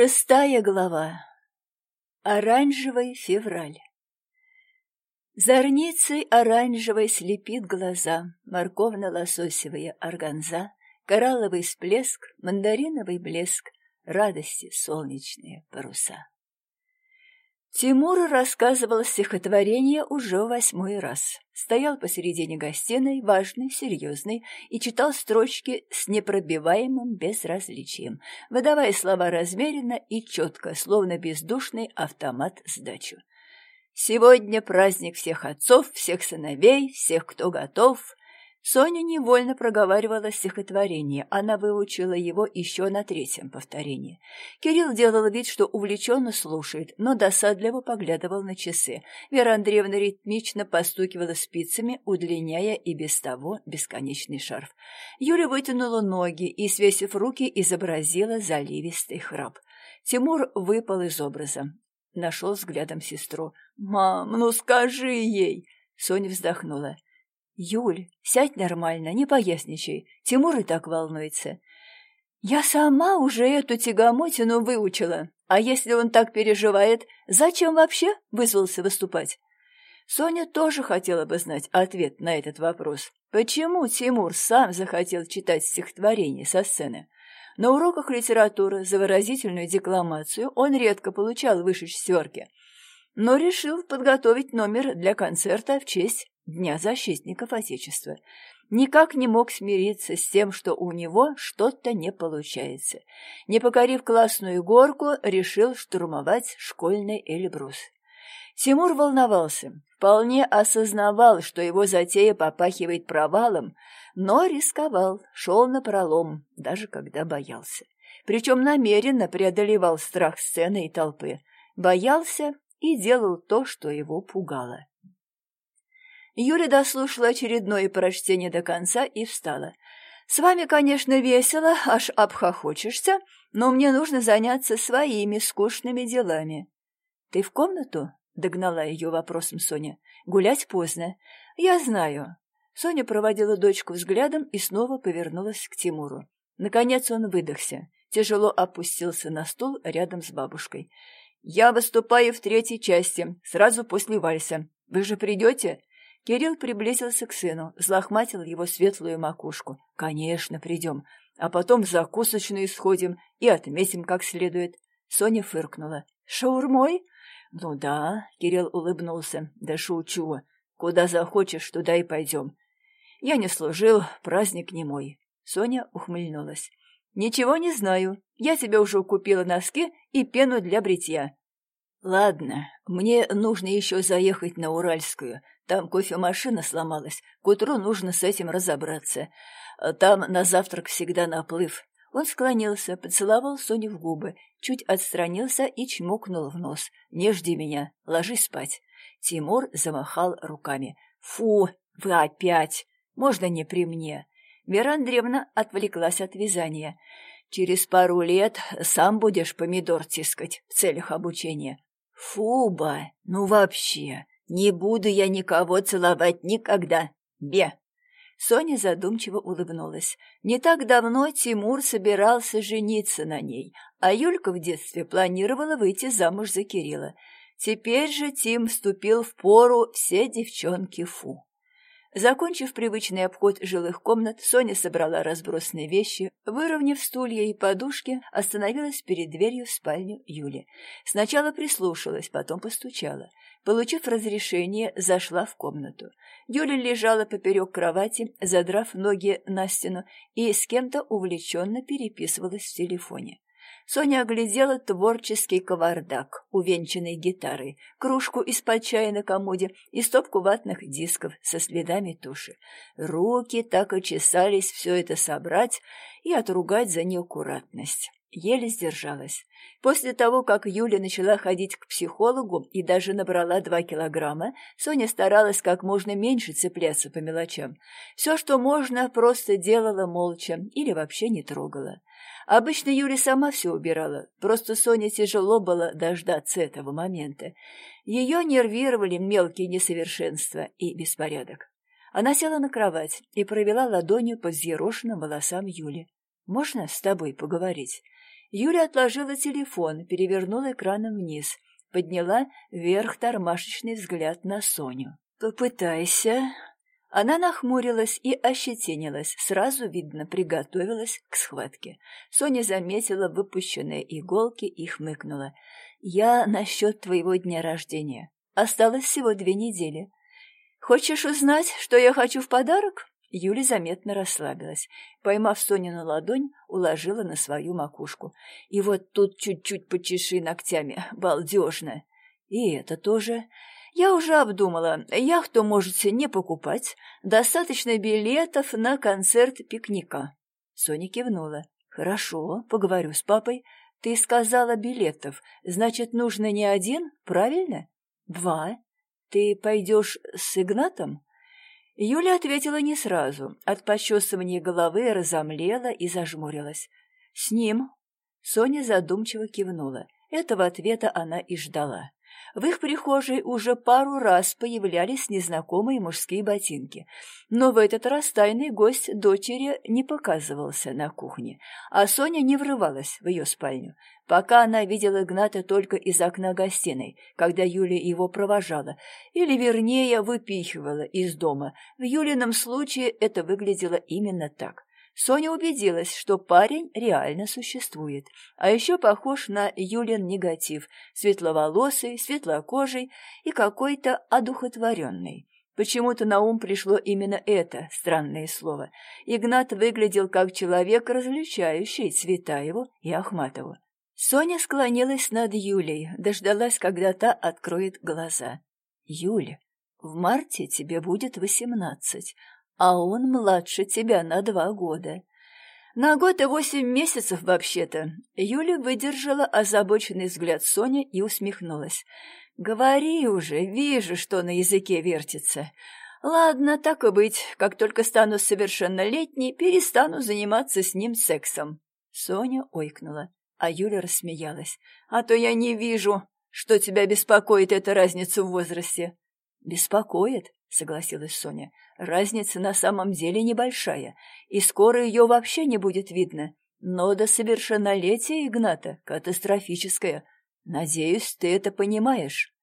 Шестая глава. Оранжевый февраль. Зорницей оранжевой слепит глаза, морковно-лососевая органза, коралловый всплеск, мандариновый блеск, радости солнечные паруса. Тимур рассказывал стихотворение уже восьмой раз. Стоял посередине гостиной, важный, серьезный, и читал строчки с непробиваемым безразличием, выдавая слова размеренно и четко, словно бездушный автомат сдачу. «Сегодня праздник всех отцов, всех сыновей, всех, кто готов, Соня невольно проговаривала стихотворение, она выучила его еще на третьем повторении. Кирилл делал вид, что увлеченно слушает, но досадливо поглядывал на часы. Вера Андреевна ритмично постукивала спицами, удлиняя и без того бесконечный шарф. Юля вытянула ноги и, свесив руки, изобразила заливистый храп. Тимур выпал из образа. Нашел взглядом сестру. «Мам, ну скажи ей!» Соня вздохнула. «Юль, сядь нормально, не поясничай. Тимур и так волнуется. Я сама уже эту тягомотину выучила. А если он так переживает, зачем вообще вызвался выступать?» Соня тоже хотела бы знать ответ на этот вопрос. Почему Тимур сам захотел читать стихотворение со сцены? На уроках литературы за выразительную декламацию он редко получал выше четверки, но решил подготовить номер для концерта в честь Дня защитников Отечества, никак не мог смириться с тем, что у него что-то не получается. Не покорив классную горку, решил штурмовать школьный Эльбрус. Тимур волновался, вполне осознавал, что его затея попахивает провалом, но рисковал, шел на пролом, даже когда боялся. Причем намеренно преодолевал страх сцены и толпы. Боялся и делал то, что его пугало. Юля дослушала очередное прочтение до конца и встала. «С вами, конечно, весело, аж обхохочешься, но мне нужно заняться своими скучными делами». «Ты в комнату?» — догнала ее вопросом Соня. «Гулять поздно. Я знаю». Соня проводила дочку взглядом и снова повернулась к Тимуру. Наконец он выдохся, тяжело опустился на стул рядом с бабушкой. «Я выступаю в третьей части, сразу после вальса. Вы же придете?» Кирилл приблизился к сыну, взлохматил его светлую макушку. «Конечно, придем. А потом в закусочную сходим и отметим как следует». Соня фыркнула. «Шаурмой?» «Ну да», — Кирилл улыбнулся. «Да шучу. Куда захочешь, туда и пойдем. Я не служил, праздник не мой». Соня ухмыльнулась. «Ничего не знаю. Я тебе уже купила носки и пену для бритья». «Ладно, мне нужно еще заехать на Уральскую. Там кофемашина сломалась. К утру нужно с этим разобраться. Там на завтрак всегда наплыв. Он склонился, поцеловал Соню в губы, чуть отстранился и чмокнул в нос. «Не жди меня, ложись спать». Тимур замахал руками. «Фу, вы опять! Можно не при мне?» Вера Андреевна отвлеклась от вязания. «Через пару лет сам будешь помидор тискать в целях обучения». «Фуба, ну вообще!» «Не буду я никого целовать никогда. Бе!» Соня задумчиво улыбнулась. Не так давно Тимур собирался жениться на ней, а Юлька в детстве планировала выйти замуж за Кирилла. Теперь же Тим вступил в пору все девчонки фу. Закончив привычный обход жилых комнат, Соня собрала разбросанные вещи, выровняв стулья и подушки, остановилась перед дверью в спальню Юли. Сначала прислушалась, потом постучала. Получив разрешение, зашла в комнату. Юля лежала поперек кровати, задрав ноги на стену, и с кем-то увлеченно переписывалась в телефоне. Соня оглядела творческий кавардак, увенчанный гитарой, кружку из-под чая на комоде и стопку ватных дисков со следами туши. Руки так и чесались все это собрать и отругать за неаккуратность. Еле сдержалась. После того, как Юля начала ходить к психологу и даже набрала два килограмма, Соня старалась как можно меньше цепляться по мелочам. Все, что можно, просто делала молча или вообще не трогала. Обычно Юля сама все убирала, просто Соне тяжело было дождаться этого момента. Ее нервировали мелкие несовершенства и беспорядок. Она села на кровать и провела ладонью по взъерошенным волосам Юли. «Можно с тобой поговорить?» Юля отложила телефон, перевернула экраном вниз, подняла вверх тормашечный взгляд на Соню. «Попытайся». Она нахмурилась и ощетинилась, сразу, видно, приготовилась к схватке. Соня заметила выпущенные иголки и хмыкнула. «Я насчет твоего дня рождения. Осталось всего две недели. Хочешь узнать, что я хочу в подарок?» Юля заметно расслабилась. Поймав Сонину ладонь, уложила на свою макушку. И вот тут чуть-чуть почеши ногтями. Балдежно. И это тоже. Я уже обдумала. Яхту можете не покупать. Достаточно билетов на концерт пикника. Соня кивнула. Хорошо, поговорю с папой. Ты сказала билетов. Значит, нужно не один, правильно? Два. Ты пойдешь с Игнатом? Юля ответила не сразу. От почесывания головы разомлела и зажмурилась. «С ним?» Соня задумчиво кивнула. Этого ответа она и ждала. В их прихожей уже пару раз появлялись незнакомые мужские ботинки, но в этот раз тайный гость дочери не показывался на кухне, а Соня не врывалась в ее спальню. Пока она видела Игната только из окна гостиной, когда Юля его провожала, или, вернее, выпихивала из дома. В Юлином случае это выглядело именно так. Соня убедилась, что парень реально существует, а еще похож на Юлин негатив, светловолосый, светлокожий и какой-то одухотворенный. Почему-то на ум пришло именно это странное слово. Игнат выглядел как человек, различающий Цветаеву и Ахматову. Соня склонилась над Юлей, дождалась, когда та откроет глаза. «Юля, в марте тебе будет восемнадцать, а он младше тебя на два года. На год и восемь месяцев вообще-то. Юля выдержала озабоченный взгляд Сони и усмехнулась. «Говори уже, вижу, что на языке вертится. Ладно, так и быть, как только стану совершеннолетней, перестану заниматься с ним сексом». Соня ойкнула, а Юля рассмеялась. «А то я не вижу, что тебя беспокоит эта разница в возрасте». «Беспокоит?» — согласилась Соня. Разница на самом деле небольшая, и скоро ее вообще не будет видно. Но до совершеннолетия Игната катастрофическая. Надеюсь, ты это понимаешь.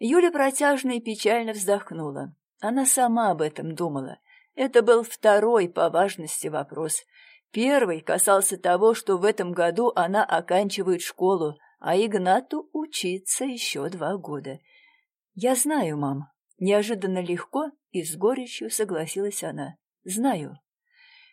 Юля протяжно и печально вздохнула. Она сама об этом думала. Это был второй по важности вопрос. Первый касался того, что в этом году она оканчивает школу, а Игнату учиться еще два года. «Я знаю, мам». Неожиданно легко и с горечью согласилась она. «Знаю».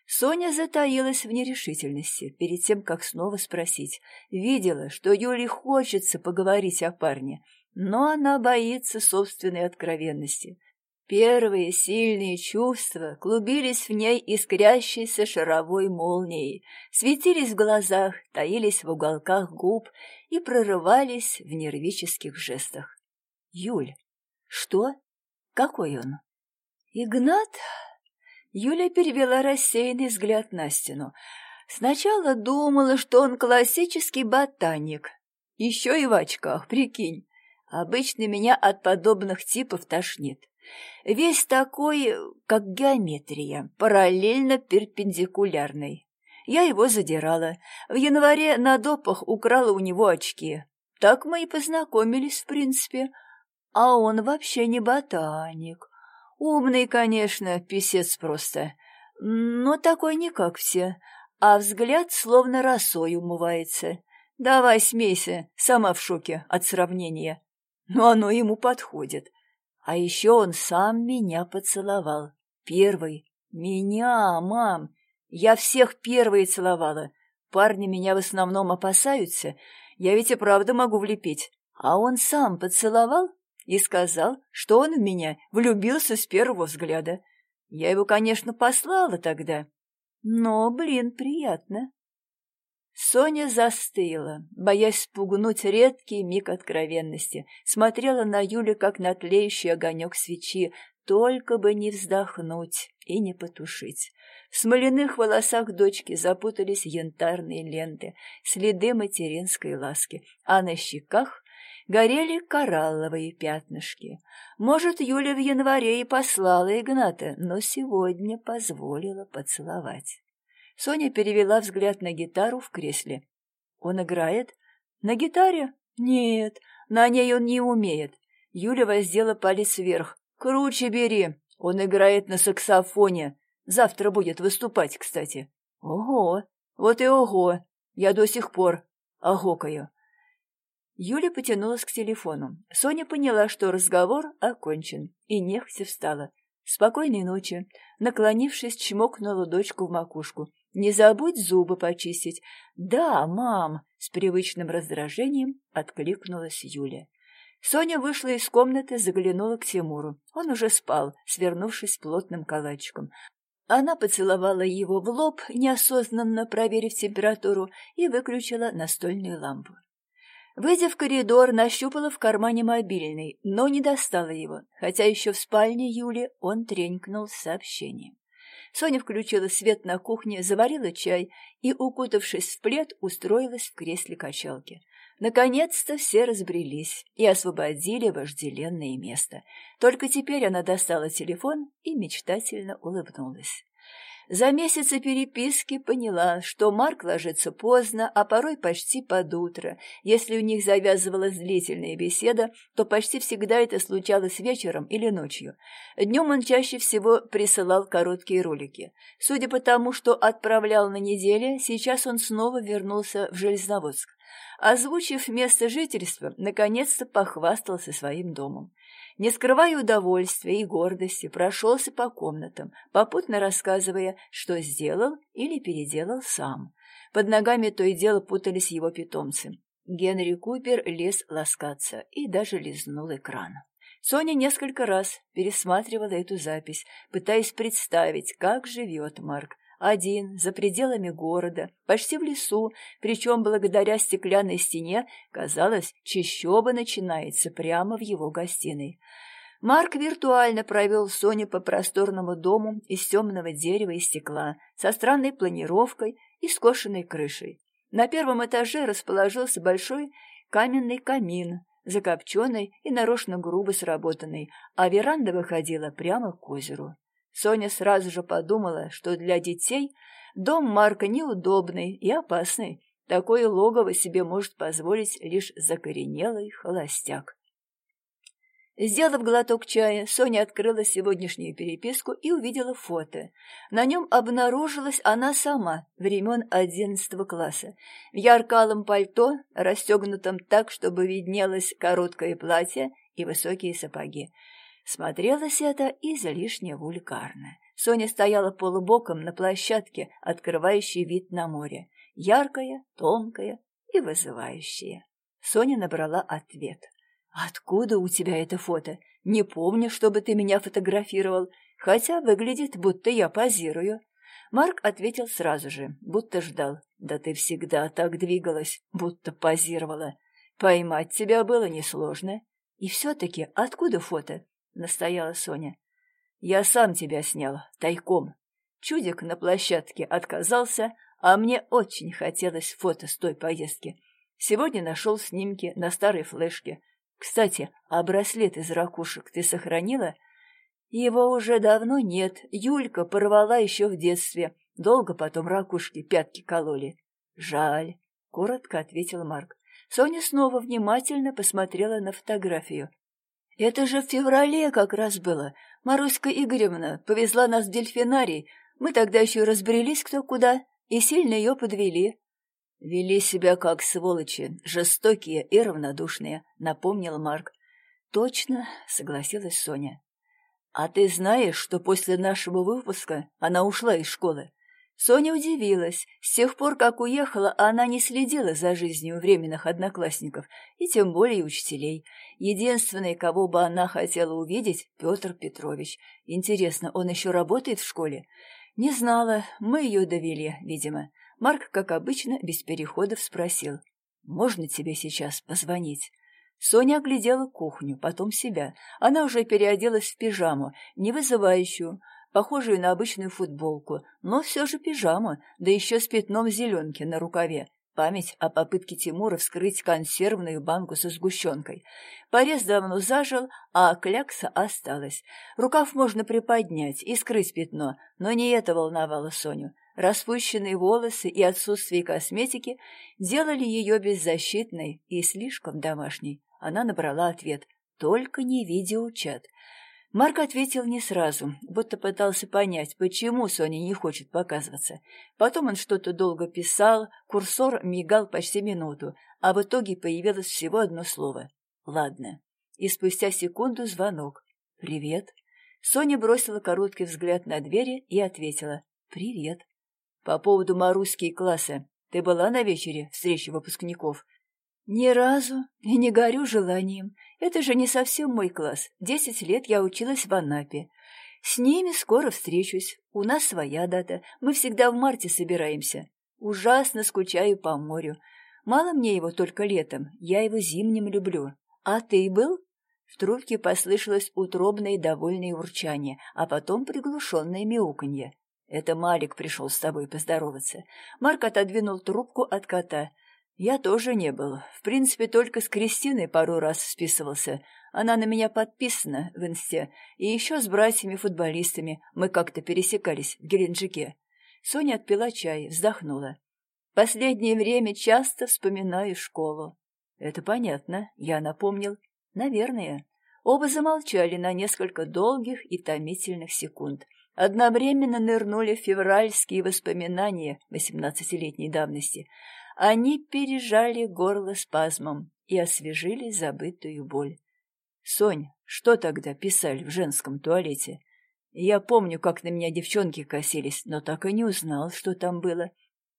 Соня затаилась в нерешительности перед тем, как снова спросить. Видела, что Юле хочется поговорить о парне, но она боится собственной откровенности. Первые сильные чувства клубились в ней искрящейся шаровой молнией, светились в глазах, таились в уголках губ и прорывались в нервических жестах. «Юль, что? Какой он?» «Игнат?» Юля перевела рассеянный взгляд на стену. Сначала думала, что он классический ботаник. Еще и в очках, прикинь. Обычно меня от подобных типов тошнит. Весь такой, как геометрия, параллельно перпендикулярный. Я его задирала. В январе на допах украла у него очки. Так мы и познакомились, в принципе. А он вообще не ботаник. Умный, конечно, писец просто, но такой не как все, а взгляд словно росой умывается. Давай смейся, сама в шоке от сравнения. Но оно ему подходит. А еще он сам меня поцеловал. Первый. Меня, мам. Я всех первые целовала. Парни меня в основном опасаются. Я ведь и правда могу влепить. А он сам поцеловал и сказал, что он в меня влюбился с первого взгляда. Я его, конечно, послала тогда, но, блин, приятно. Соня застыла, боясь спугнуть редкий миг откровенности, смотрела на Юлю, как на тлеющий огонек свечи, только бы не вздохнуть и не потушить. В смоляных волосах дочки запутались янтарные ленты, следы материнской ласки, а на щеках горели коралловые пятнышки. Может, Юля в январе и послала Игната, но сегодня позволила поцеловать. Соня перевела взгляд на гитару в кресле. Он играет? На гитаре? Нет, на ней он не умеет. Юля воздела палец вверх. Круче бери. Он играет на саксофоне. Завтра будет выступать, кстати. Ого, вот и ого. Я до сих пор огокаю. Юля потянулась к телефону. Соня поняла, что разговор окончен, и нехотя встала. «Спокойной ночи!» Наклонившись, чмокнула дочку в макушку. «Не забудь зубы почистить!» «Да, мам!» — с привычным раздражением откликнулась Юля. Соня вышла из комнаты, заглянула к Тимуру. Он уже спал, свернувшись плотным калачиком. Она поцеловала его в лоб, неосознанно проверив температуру, и выключила настольную лампу. Выйдя в коридор, нащупала в кармане мобильный, но не достала его, хотя еще в спальне Юли он тренькнул с сообщением. Соня включила свет на кухне, заварила чай и, укутавшись в плед, устроилась в кресле качалки. Наконец-то все разбрелись и освободили вожделенное место. Только теперь она достала телефон и мечтательно улыбнулась. За месяцы переписки поняла, что Марк ложится поздно, а порой почти под утро. Если у них завязывалась длительная беседа, то почти всегда это случалось вечером или ночью. Днем он чаще всего присылал короткие ролики. Судя по тому, что отправлял на неделе, сейчас он снова вернулся в Железноводск. Озвучив место жительства, наконец-то похвастался своим домом не скрывая удовольствия и гордости, прошелся по комнатам, попутно рассказывая, что сделал или переделал сам. Под ногами то и дело путались его питомцы. Генри Купер лез ласкаться и даже лизнул экран. Соня несколько раз пересматривала эту запись, пытаясь представить, как живет Марк, один, за пределами города, почти в лесу, причем благодаря стеклянной стене, казалось, чищоба начинается прямо в его гостиной. Марк виртуально провел Соню по просторному дому из темного дерева и стекла, со странной планировкой и скошенной крышей. На первом этаже расположился большой каменный камин, закопченный и нарочно грубо сработанный, а веранда выходила прямо к озеру. Соня сразу же подумала, что для детей дом Марка неудобный и опасный. Такое логово себе может позволить лишь закоренелый холостяк. Сделав глоток чая, Соня открыла сегодняшнюю переписку и увидела фото. На нем обнаружилась она сама, времен одиннадцатого класса, в яркалом пальто, расстегнутом так, чтобы виднелось короткое платье и высокие сапоги. Смотрелось это излишне вульгарно. Соня стояла полубоком на площадке, открывающей вид на море. Яркая, тонкая и вызывающая. Соня набрала ответ. «Откуда у тебя это фото? Не помню, чтобы ты меня фотографировал, хотя выглядит, будто я позирую». Марк ответил сразу же, будто ждал. «Да ты всегда так двигалась, будто позировала. Поймать тебя было несложно. И все-таки откуда фото? — настояла Соня. «Я сам тебя снял, тайком. Чудик на площадке отказался, а мне очень хотелось фото с той поездки. Сегодня нашел снимки на старой флешке. Кстати, а браслет из ракушек ты сохранила?» «Его уже давно нет. Юлька порвала еще в детстве. Долго потом ракушки пятки кололи». «Жаль», — коротко ответил Марк. Соня снова внимательно посмотрела на фотографию. Это же в феврале как раз было. Маруська Игоревна повезла нас в дельфинарий. Мы тогда еще разбрелись кто куда и сильно ее подвели. Вели себя как сволочи, жестокие и равнодушные, напомнил Марк. Точно, согласилась Соня. А ты знаешь, что после нашего выпуска она ушла из школы? Соня удивилась. С тех пор, как уехала, она не следила за жизнью временных одноклассников, и тем более учителей. Единственный, кого бы она хотела увидеть, Петр Петрович. Интересно, он еще работает в школе? Не знала, мы ее довели, видимо. Марк, как обычно, без переходов спросил. «Можно тебе сейчас позвонить?» Соня оглядела кухню, потом себя. Она уже переоделась в пижаму, не вызывающую, похожую на обычную футболку, но все же пижама, да еще с пятном зеленки на рукаве. Память о попытке Тимура вскрыть консервную банку со сгущенкой. Порез давно зажил, а клякса осталась. Рукав можно приподнять и скрыть пятно, но не это волновало Соню. Распущенные волосы и отсутствие косметики делали ее беззащитной и слишком домашней. Она набрала ответ «Только не видеочат». Марк ответил не сразу, будто пытался понять, почему Соня не хочет показываться. Потом он что-то долго писал, курсор мигал почти минуту, а в итоге появилось всего одно слово «Ладно». И спустя секунду звонок. «Привет». Соня бросила короткий взгляд на двери и ответила «Привет». «По поводу Маруськи и класса. Ты была на вечере встречи выпускников?» «Ни разу и не горю желанием. Это же не совсем мой класс. Десять лет я училась в Анапе. С ними скоро встречусь. У нас своя дата. Мы всегда в марте собираемся. Ужасно скучаю по морю. Мало мне его только летом. Я его зимним люблю. А ты был?» В трубке послышалось утробное довольное урчание, а потом приглушенное мяуканье. «Это Малик пришел с тобой поздороваться». Марк отодвинул трубку от кота. Я тоже не был. В принципе, только с Кристиной пару раз списывался. Она на меня подписана в инсте. И еще с братьями-футболистами мы как-то пересекались в Геленджике. Соня отпила чай, вздохнула. Последнее время часто вспоминаю школу. Это понятно, я напомнил. Наверное. Оба замолчали на несколько долгих и томительных секунд. Одновременно нырнули февральские воспоминания восемнадцатилетней давности — они пережали горло спазмом и освежили забытую боль. «Сонь, что тогда писали в женском туалете? Я помню, как на меня девчонки косились, но так и не узнал, что там было».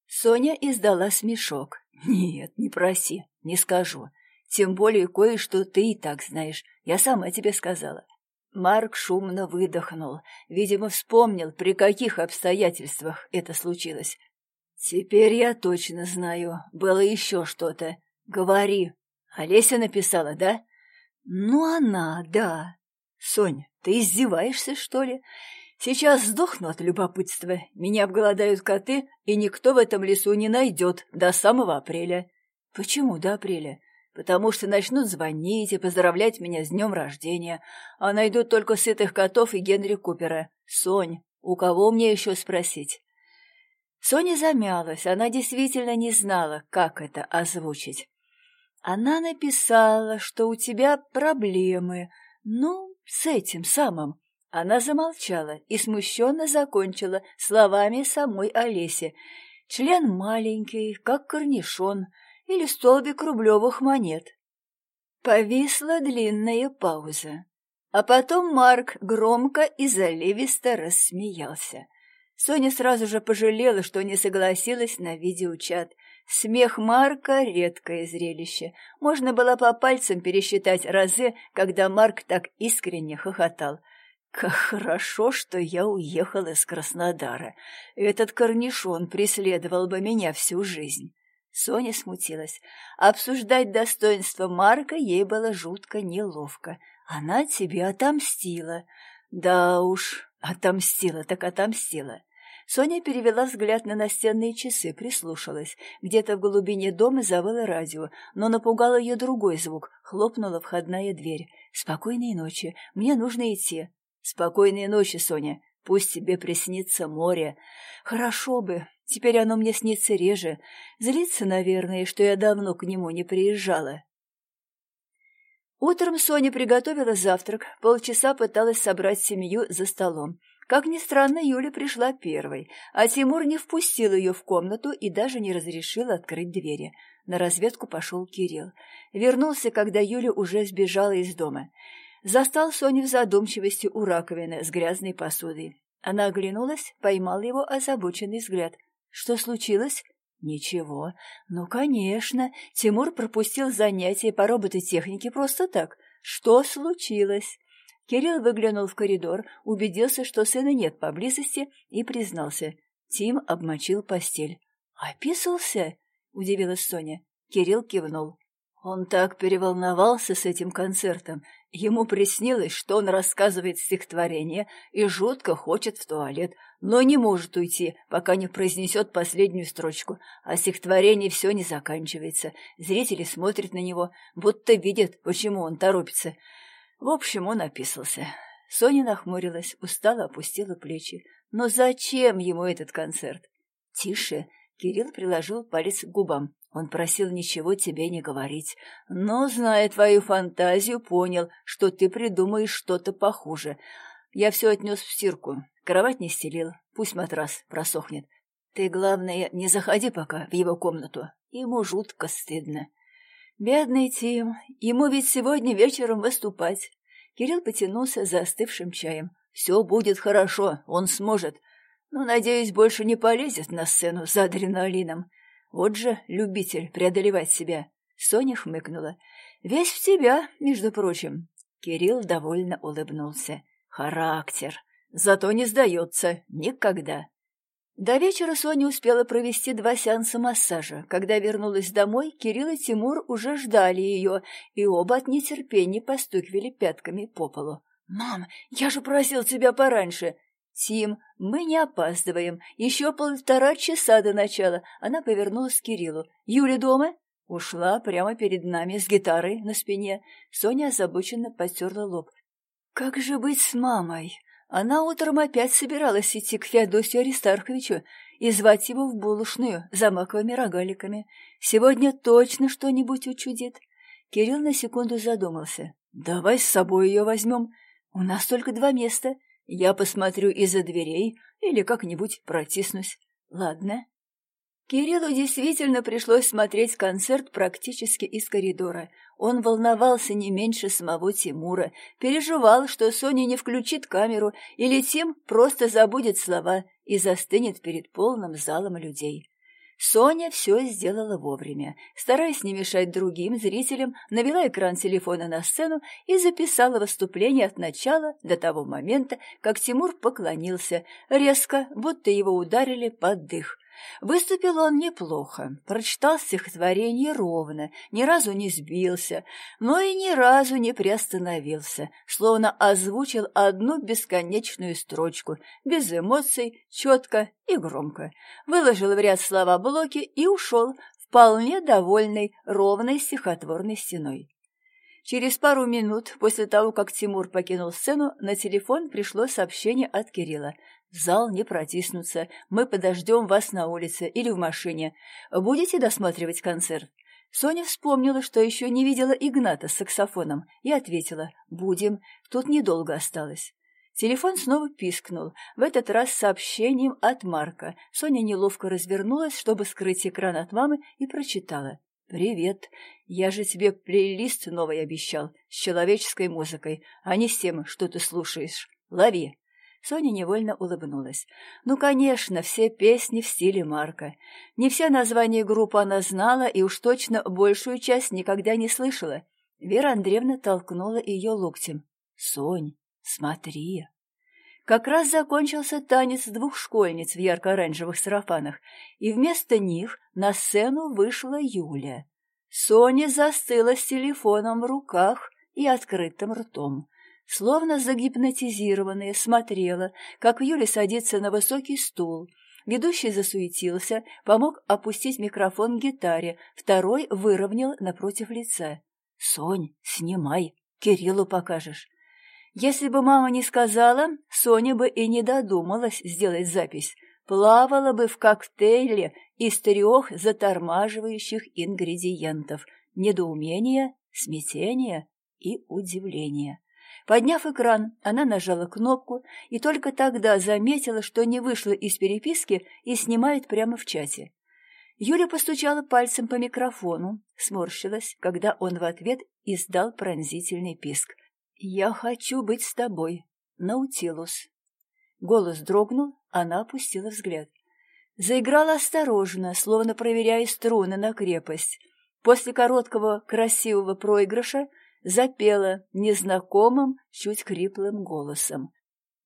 Соня издала смешок. «Нет, не проси, не скажу. Тем более кое-что ты и так знаешь. Я сама тебе сказала». Марк шумно выдохнул. Видимо, вспомнил, при каких обстоятельствах это случилось. «Теперь я точно знаю. Было еще что-то. Говори. Олеся написала, да?» «Ну, она, да. Сонь, ты издеваешься, что ли? Сейчас сдохну от любопытства. Меня обголодают коты, и никто в этом лесу не найдет до самого апреля». «Почему до апреля?» «Потому что начнут звонить и поздравлять меня с днем рождения, а найдут только сытых котов и Генри Купера. Сонь, у кого мне еще спросить?» Соня замялась, она действительно не знала, как это озвучить. Она написала, что у тебя проблемы, ну, с этим самым. Она замолчала и смущенно закончила словами самой Олеси. Член маленький, как корнишон, или столбик рублевых монет. Повисла длинная пауза. А потом Марк громко и заливисто рассмеялся. Соня сразу же пожалела, что не согласилась на видеочат. Смех Марка — редкое зрелище. Можно было по пальцам пересчитать разы, когда Марк так искренне хохотал. Как хорошо, что я уехал из Краснодара. Этот корнишон преследовал бы меня всю жизнь. Соня смутилась. Обсуждать достоинство Марка ей было жутко неловко. Она тебе отомстила. Да уж, отомстила так отомстила. Соня перевела взгляд на настенные часы, прислушалась. Где-то в глубине дома завыло радио, но напугал ее другой звук. Хлопнула входная дверь. «Спокойной ночи. Мне нужно идти». «Спокойной ночи, Соня. Пусть тебе приснится море». «Хорошо бы. Теперь оно мне снится реже. Злится, наверное, что я давно к нему не приезжала». Утром Соня приготовила завтрак, полчаса пыталась собрать семью за столом. Как ни странно, Юля пришла первой, а Тимур не впустил ее в комнату и даже не разрешил открыть двери. На разведку пошел Кирилл. Вернулся, когда Юля уже сбежала из дома. Застал Соню в задумчивости у раковины с грязной посудой. Она оглянулась, поймал его озабоченный взгляд. «Что случилось?» «Ничего. Ну, конечно. Тимур пропустил занятия по робототехнике просто так. Что случилось?» Кирилл выглянул в коридор, убедился, что сына нет поблизости, и признался. Тим обмочил постель. «Описался?» — удивилась Соня. Кирилл кивнул. Он так переволновался с этим концертом. Ему приснилось, что он рассказывает стихотворение и жутко хочет в туалет, но не может уйти, пока не произнесет последнюю строчку, а стихотворение все не заканчивается. Зрители смотрят на него, будто видят, почему он торопится. В общем, он описался. Соня нахмурилась, устало опустила плечи. Но зачем ему этот концерт? «Тише!» — Кирилл приложил палец к губам. Он просил ничего тебе не говорить, но, зная твою фантазию, понял, что ты придумаешь что-то похуже. Я все отнес в стирку, кровать не стелил, пусть матрас просохнет. Ты, главное, не заходи пока в его комнату, ему жутко стыдно. Бедный Тим, ему ведь сегодня вечером выступать. Кирилл потянулся за остывшим чаем. Все будет хорошо, он сможет. Но, надеюсь, больше не полезет на сцену за адреналином. Вот же любитель преодолевать себя. Соня хмыкнула. Весь в тебя, между прочим. Кирилл довольно улыбнулся. Характер. Зато не сдается. Никогда. До вечера Соня успела провести два сеанса массажа. Когда вернулась домой, Кирилл и Тимур уже ждали ее, и оба от нетерпения постукивали пятками по полу. «Мам, я же просил тебя пораньше!» «Тим, мы не опаздываем. Еще полтора часа до начала». Она повернулась к Кириллу. «Юля дома?» Ушла прямо перед нами с гитарой на спине. Соня озабоченно потерла лоб. «Как же быть с мамой?» Она утром опять собиралась идти к Феодосию Аристарховичу и звать его в булочную за маковыми рогаликами. Сегодня точно что-нибудь учудит. Кирилл на секунду задумался. «Давай с собой ее возьмем. У нас только два места. Я посмотрю из-за дверей или как-нибудь протиснусь. Ладно. Кириллу действительно пришлось смотреть концерт практически из коридора. Он волновался не меньше самого Тимура, переживал, что Соня не включит камеру, или Тим просто забудет слова и застынет перед полным залом людей. Соня все сделала вовремя. Стараясь не мешать другим зрителям, навела экран телефона на сцену и записала выступление от начала до того момента, как Тимур поклонился, резко, будто его ударили под дых. Выступил он неплохо, прочитал стихотворение ровно, ни разу не сбился, но и ни разу не приостановился, словно озвучил одну бесконечную строчку, без эмоций, четко и громко. Выложил в ряд слова блоки и ушел, вполне довольный ровной стихотворной стеной. Через пару минут после того, как Тимур покинул сцену, на телефон пришло сообщение от Кирилла. В зал не протиснуться. Мы подождем вас на улице или в машине. Будете досматривать концерт?» Соня вспомнила, что еще не видела Игната с саксофоном, и ответила «Будем, тут недолго осталось». Телефон снова пискнул, в этот раз сообщением от Марка. Соня неловко развернулась, чтобы скрыть экран от мамы, и прочитала. «Привет. Я же тебе плейлист новый обещал, с человеческой музыкой, а не с тем, что ты слушаешь. Лови». Соня невольно улыбнулась. Ну, конечно, все песни в стиле Марка. Не все названия группы она знала и уж точно большую часть никогда не слышала. Вера Андреевна толкнула ее локтем. «Сонь, смотри!» Как раз закончился танец двух школьниц в ярко-оранжевых сарафанах, и вместо них на сцену вышла Юля. Соня застыла с телефоном в руках и открытым ртом словно загипнотизированная, смотрела, как Юля садится на высокий стул. Ведущий засуетился, помог опустить микрофон к гитаре, второй выровнял напротив лица. «Сонь, снимай, Кириллу покажешь». Если бы мама не сказала, Соня бы и не додумалась сделать запись. Плавала бы в коктейле из трех затормаживающих ингредиентов – недоумения, смятения и удивления. Подняв экран, она нажала кнопку и только тогда заметила, что не вышла из переписки и снимает прямо в чате. Юля постучала пальцем по микрофону, сморщилась, когда он в ответ издал пронзительный писк. «Я хочу быть с тобой, Наутилус». Голос дрогнул, она опустила взгляд. Заиграла осторожно, словно проверяя струны на крепость. После короткого красивого проигрыша запела незнакомым, чуть хриплым голосом.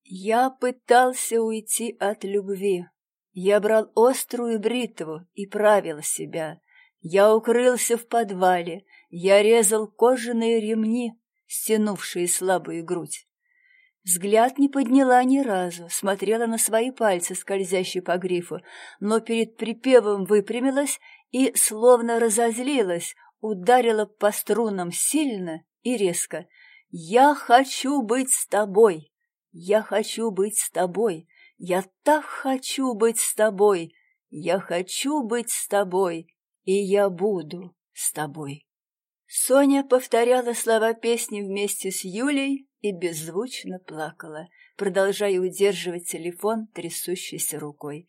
«Я пытался уйти от любви. Я брал острую бритву и правил себя. Я укрылся в подвале. Я резал кожаные ремни, стянувшие слабую грудь. Взгляд не подняла ни разу, смотрела на свои пальцы, скользящие по грифу, но перед припевом выпрямилась и, словно разозлилась, ударила по струнам сильно и резко. «Я хочу быть с тобой! Я хочу быть с тобой! Я так хочу быть с тобой! Я хочу быть с тобой, и я буду с тобой. Соня повторяла слова песни вместе с Юлей и беззвучно плакала, продолжая удерживать телефон трясущейся рукой.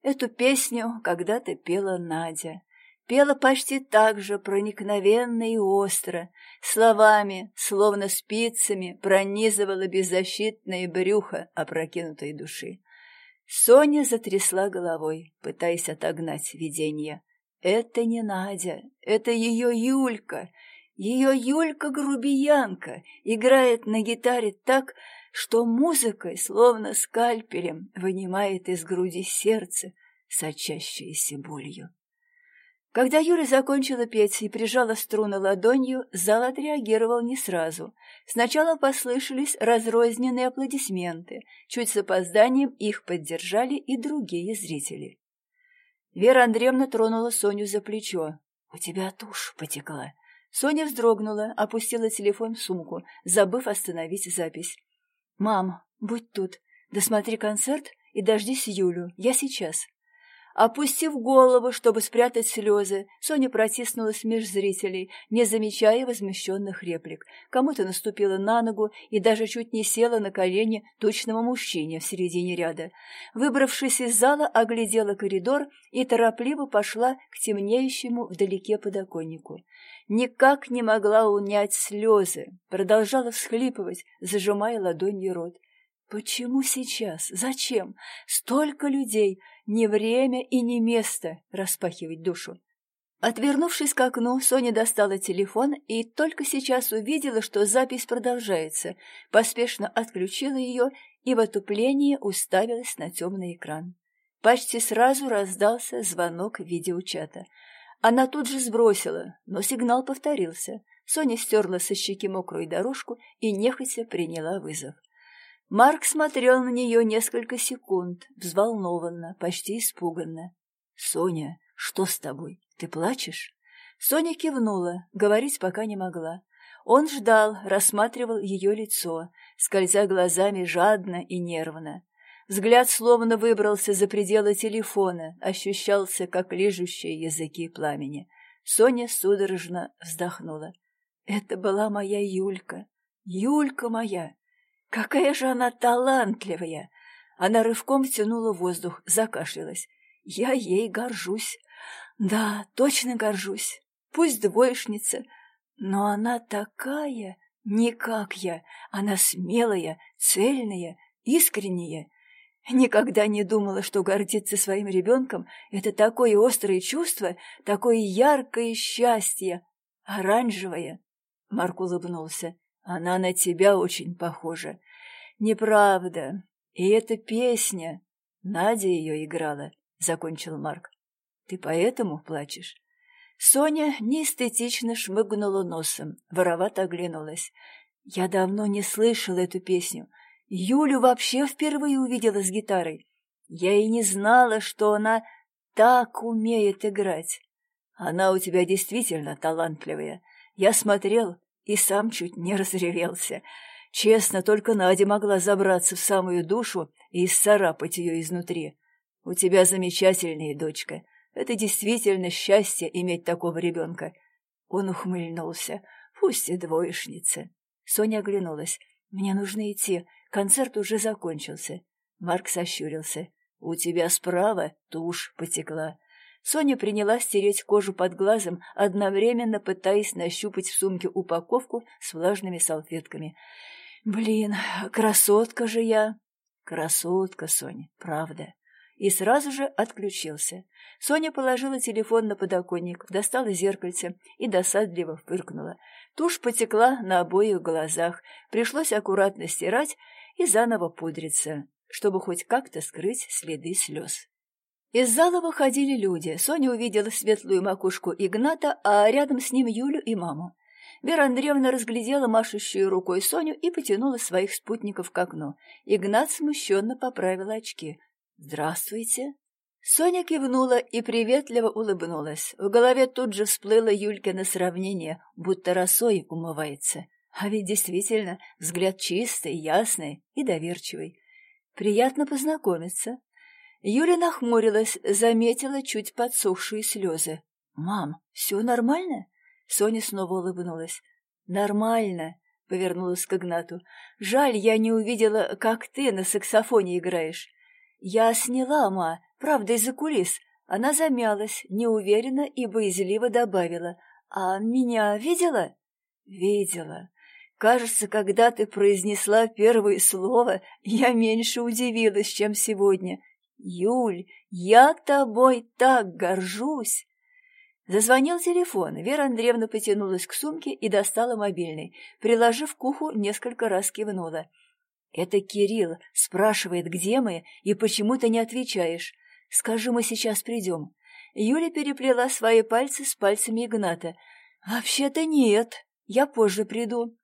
Эту песню когда-то пела Надя. Пела почти так же проникновенно и остро, словами, словно спицами, пронизывала беззащитное брюхо опрокинутой души. Соня затрясла головой, пытаясь отогнать видение. Это не Надя, это ее Юлька. Ее Юлька-грубиянка играет на гитаре так, что музыкой, словно скальпелем, вынимает из груди сердце, сочащееся болью. Когда Юля закончила петь и прижала струны ладонью, зал отреагировал не сразу. Сначала послышались разрозненные аплодисменты, чуть с опозданием их поддержали и другие зрители. Вера Андреевна тронула Соню за плечо. «У тебя тушь потекла». Соня вздрогнула, опустила телефон в сумку, забыв остановить запись. «Мам, будь тут, досмотри концерт и дождись Юлю, я сейчас». Опустив голову, чтобы спрятать слезы, Соня протиснулась меж зрителей, не замечая возмущенных реплик. Кому-то наступила на ногу и даже чуть не села на колени точного мужчине в середине ряда. Выбравшись из зала, оглядела коридор и торопливо пошла к темнеющему вдалеке подоконнику. Никак не могла унять слезы, продолжала всхлипывать, зажимая ладонью рот. Почему сейчас? Зачем? Столько людей! Не время и не место распахивать душу. Отвернувшись к окну, Соня достала телефон и только сейчас увидела, что запись продолжается, поспешно отключила ее и в отуплении уставилась на темный экран. Почти сразу раздался звонок видеочата. Она тут же сбросила, но сигнал повторился. Соня стерла со щеки мокрую дорожку и нехотя приняла вызов. Марк смотрел на нее несколько секунд, взволнованно, почти испуганно. «Соня, что с тобой? Ты плачешь?» Соня кивнула, говорить пока не могла. Он ждал, рассматривал ее лицо, скользя глазами жадно и нервно. Взгляд словно выбрался за пределы телефона, ощущался, как лижущие языки пламени. Соня судорожно вздохнула. «Это была моя Юлька, Юлька моя!» Какая же она талантливая! Она рывком втянула воздух, закашлялась. Я ей горжусь. Да, точно горжусь. Пусть двоечница, но она такая, не как я. Она смелая, цельная, искренняя. Никогда не думала, что гордиться своим ребенком — это такое острое чувство, такое яркое счастье. Оранжевое. Марк улыбнулся. Она на тебя очень похожа. Неправда. И эта песня... Надя ее играла, — закончил Марк. Ты поэтому плачешь? Соня неэстетично шмыгнула носом, воровато оглянулась. Я давно не слышала эту песню. Юлю вообще впервые увидела с гитарой. Я и не знала, что она так умеет играть. Она у тебя действительно талантливая. Я смотрел, и сам чуть не разревелся. Честно, только Надя могла забраться в самую душу и исцарапать ее изнутри. У тебя замечательная дочка. Это действительно счастье иметь такого ребенка. Он ухмыльнулся. Пусть и двоечница. Соня оглянулась. Мне нужно идти. Концерт уже закончился. Марк сощурился. У тебя справа тушь потекла. Соня принялась стереть кожу под глазом, одновременно пытаясь нащупать в сумке упаковку с влажными салфетками. «Блин, красотка же я!» «Красотка, Соня, правда!» И сразу же отключился. Соня положила телефон на подоконник, достала зеркальце и досадливо фыркнула. Тушь потекла на обоих глазах, пришлось аккуратно стирать и заново пудриться, чтобы хоть как-то скрыть следы слез. Из зала выходили люди. Соня увидела светлую макушку Игната, а рядом с ним Юлю и маму. Вера Андреевна разглядела машущую рукой Соню и потянула своих спутников к окну. Игнат смущенно поправил очки. «Здравствуйте!» Соня кивнула и приветливо улыбнулась. В голове тут же всплыло Юлькино сравнение, будто росой умывается. А ведь действительно взгляд чистый, ясный и доверчивый. «Приятно познакомиться», Юля нахмурилась, заметила чуть подсохшие слезы. «Мам, все нормально?» Соня снова улыбнулась. «Нормально», — повернулась к Игнату. «Жаль, я не увидела, как ты на саксофоне играешь. Я сняла, ма, правда, из-за кулис». Она замялась, неуверенно и боязливо добавила. «А меня видела?» «Видела. Кажется, когда ты произнесла первое слово, я меньше удивилась, чем сегодня. Юль, я тобой так горжусь!» Зазвонил телефон. Вера Андреевна потянулась к сумке и достала мобильный. Приложив к уху, несколько раз кивнула. «Это Кирилл. Спрашивает, где мы, и почему ты не отвечаешь. Скажи, мы сейчас придем». Юля переплела свои пальцы с пальцами Игната. «Вообще-то нет. Я позже приду».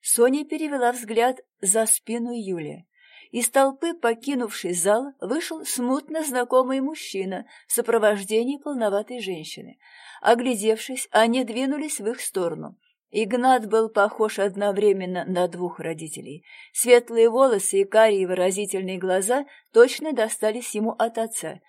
Соня перевела взгляд за спину Юли. Из толпы, покинувший зал, вышел смутно знакомый мужчина в сопровождении полноватой женщины. Оглядевшись, они двинулись в их сторону. Игнат был похож одновременно на двух родителей. Светлые волосы и карие выразительные глаза точно достались ему от отца.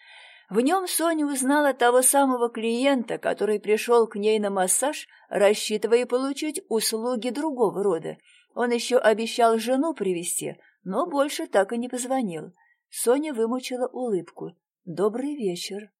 В нем Соня узнала того самого клиента, который пришел к ней на массаж, рассчитывая получить услуги другого рода. Он еще обещал жену привести, но больше так и не позвонил. Соня вымучила улыбку. «Добрый вечер».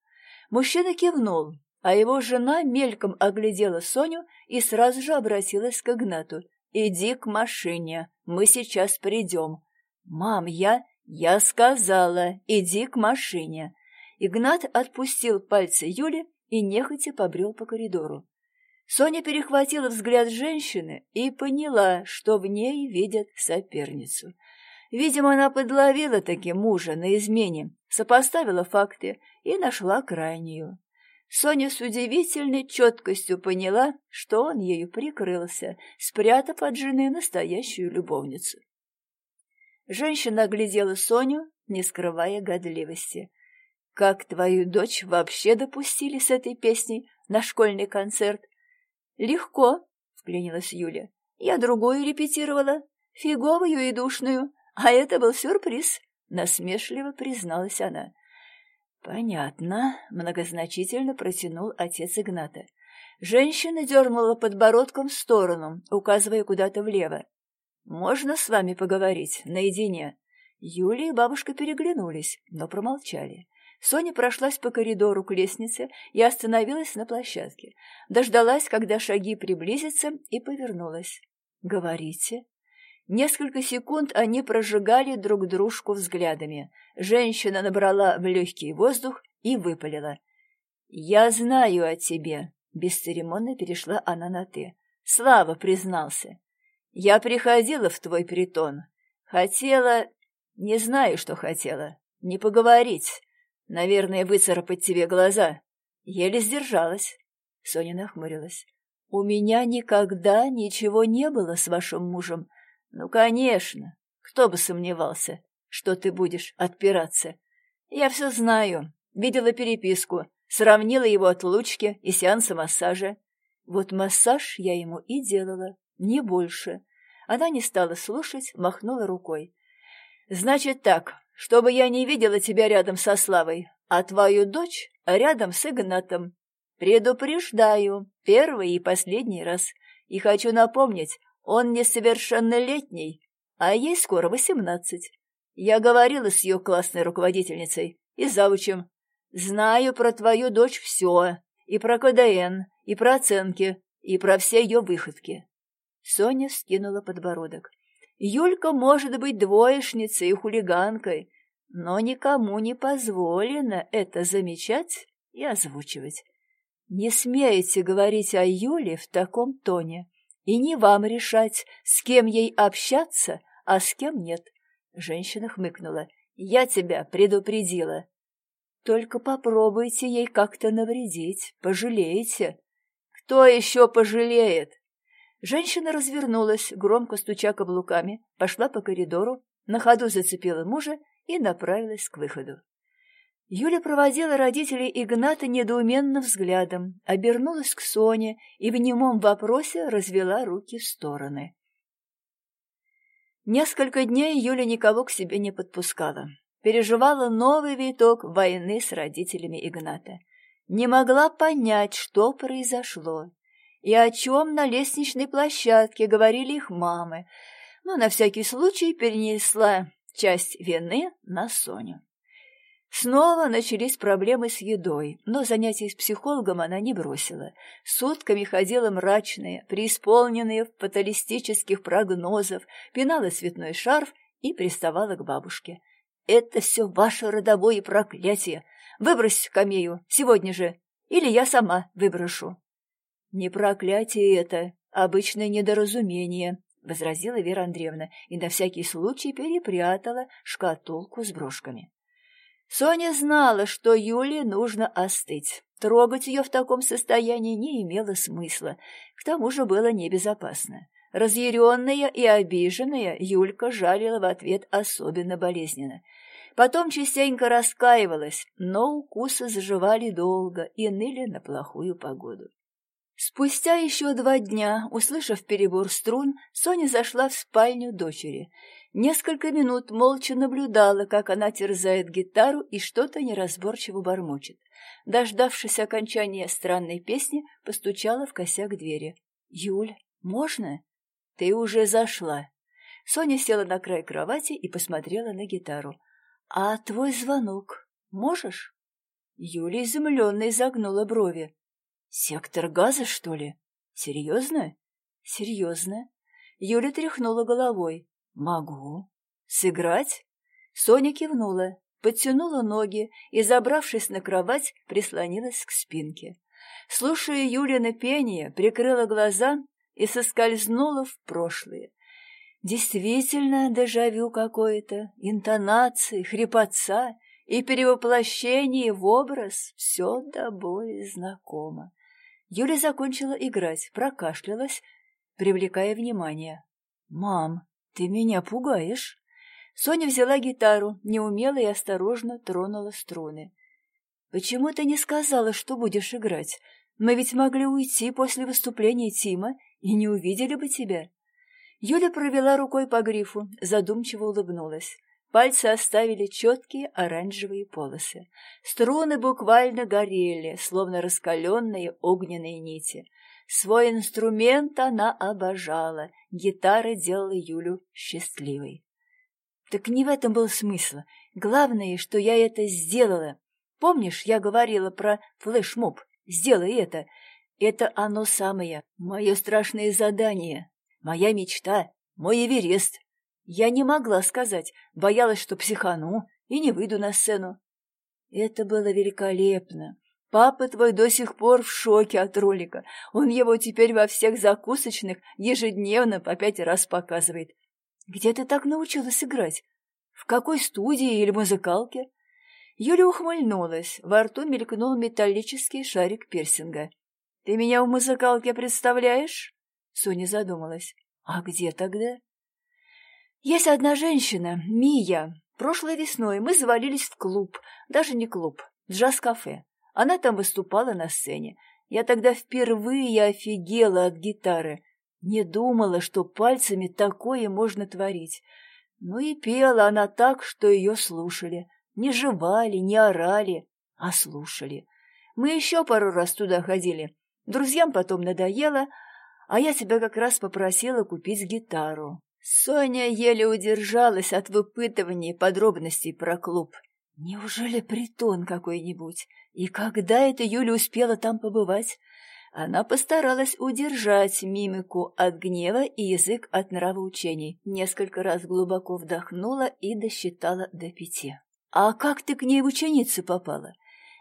Мужчина кивнул, а его жена мельком оглядела Соню и сразу же обратилась к Игнату. «Иди к машине, мы сейчас придем». «Мам, я...» «Я сказала, иди к машине». Игнат отпустил пальцы Юли и нехотя побрел по коридору. Соня перехватила взгляд женщины и поняла, что в ней видят соперницу. Видимо, она подловила таки мужа на измене, сопоставила факты и нашла крайнюю. Соня с удивительной четкостью поняла, что он ею прикрылся, спрятав от жены настоящую любовницу. Женщина оглядела Соню, не скрывая годливости. «Как твою дочь вообще допустили с этой песней на школьный концерт?» «Легко», — вклинилась Юля. «Я другую репетировала, фиговую и душную, а это был сюрприз», — насмешливо призналась она. «Понятно», — многозначительно протянул отец Игната. Женщина дернула подбородком в сторону, указывая куда-то влево. «Можно с вами поговорить наедине?» Юлия и бабушка переглянулись, но промолчали. Соня прошлась по коридору к лестнице и остановилась на площадке. Дождалась, когда шаги приблизятся, и повернулась. «Говорите?» Несколько секунд они прожигали друг дружку взглядами. Женщина набрала в легкий воздух и выпалила. «Я знаю о тебе», — бесцеремонно перешла она на «ты». Слава признался. «Я приходила в твой притон. Хотела... Не знаю, что хотела. Не поговорить. Наверное, выцарапать тебе глаза. Еле сдержалась». Соня нахмурилась. «У меня никогда ничего не было с вашим мужем. Ну, конечно. Кто бы сомневался, что ты будешь отпираться. Я все знаю. Видела переписку. Сравнила его отлучки и сеансы массажа. Вот массаж я ему и делала, не больше. Она не стала слушать, махнула рукой. Значит так, чтобы я не видела тебя рядом со Славой, а твою дочь рядом с Игнатом. Предупреждаю, первый и последний раз. И хочу напомнить, он несовершеннолетний, а ей скоро восемнадцать. Я говорила с ее классной руководительницей и завучем. Знаю про твою дочь все, и про КДН, и про оценки, и про все ее выходки. Соня скинула подбородок. Юлька может быть двоечницей и хулиганкой, но никому не позволено это замечать и озвучивать. Не смеете говорить о Юле в таком тоне. И не вам решать, с кем ей общаться, а с кем нет. Женщина хмыкнула. Я тебя предупредила. Только попробуйте ей как-то навредить, пожалеете. Кто еще пожалеет? Женщина развернулась, громко стуча каблуками, пошла по коридору, на ходу зацепила мужа и направилась к выходу. Юля проводила родителей Игната недоуменным взглядом, обернулась к Соне и в немом вопросе развела руки в стороны. Несколько дней Юля никого к себе не подпускала. переживала новый виток войны с родителями Игната. Не могла понять, что произошло и о чем на лестничной площадке говорили их мамы, но на всякий случай перенесла часть вины на Соню. Снова начались проблемы с едой, но занятий с психологом она не бросила. Сутками ходила мрачная, преисполненная фаталистических прогнозов, пинала цветной шарф и приставала к бабушке. «Это все ваше родовое проклятие! Выбрось камею сегодня же, или я сама выброшу!» «Не проклятие это, обычное недоразумение», — возразила Вера Андреевна и на всякий случай перепрятала шкатулку с брошками. Соня знала, что Юле нужно остыть. Трогать ее в таком состоянии не имело смысла, к тому же было небезопасно. Разъяренная и обиженная, Юлька жалила в ответ особенно болезненно. Потом частенько раскаивалась, но укусы заживали долго и ныли на плохую погоду. Спустя еще два дня, услышав перебор струн, Соня зашла в спальню дочери. Несколько минут молча наблюдала, как она терзает гитару и что-то неразборчиво бормочет. Дождавшись окончания странной песни, постучала в косяк двери. «Юль, можно?» «Ты уже зашла». Соня села на край кровати и посмотрела на гитару. «А твой звонок можешь?» Юля изумленно изогнула брови. «Сектор газа, что ли? Серьезно?» «Серьезно». Юля тряхнула головой. «Могу. Сыграть?» Соня кивнула, подтянула ноги и, забравшись на кровать, прислонилась к спинке. Слушая Юлина пение, прикрыла глаза и соскользнула в прошлое. Действительно, дежавю какое-то, интонации, хрипотца и перевоплощение в образ — все до боли знакомо. Юля закончила играть, прокашлялась, привлекая внимание. «Мам, ты меня пугаешь!» Соня взяла гитару, неумело и осторожно тронула струны. «Почему ты не сказала, что будешь играть? Мы ведь могли уйти после выступления Тима и не увидели бы тебя». Юля провела рукой по грифу, задумчиво улыбнулась. Пальцы оставили четкие оранжевые полосы. Струны буквально горели, словно раскаленные огненные нити. Свой инструмент она обожала, гитара делала Юлю счастливой. Так не в этом был смысл. Главное, что я это сделала. Помнишь, я говорила про флешмоб? Сделай это. Это оно самое, мое страшное задание, моя мечта, мой Эверест. Я не могла сказать, боялась, что психану и не выйду на сцену. Это было великолепно. Папа твой до сих пор в шоке от ролика. Он его теперь во всех закусочных ежедневно по пять раз показывает. Где ты так научилась играть? В какой студии или музыкалке? Юля ухмыльнулась. Во рту мелькнул металлический шарик пирсинга. «Ты меня в музыкалке представляешь?» Соня задумалась. «А где тогда?» Есть одна женщина, Мия. Прошлой весной мы завалились в клуб, даже не клуб, джаз-кафе. Она там выступала на сцене. Я тогда впервые офигела от гитары. Не думала, что пальцами такое можно творить. Ну и пела она так, что ее слушали. Не жевали, не орали, а слушали. Мы еще пару раз туда ходили. Друзьям потом надоело, а я тебя как раз попросила купить гитару. Соня еле удержалась от выпытывания подробностей про клуб. Неужели притон какой-нибудь? И когда это Юля успела там побывать? Она постаралась удержать мимику от гнева и язык от нравоучений. Несколько раз глубоко вдохнула и досчитала до пяти. «А как ты к ней в ученицы попала?»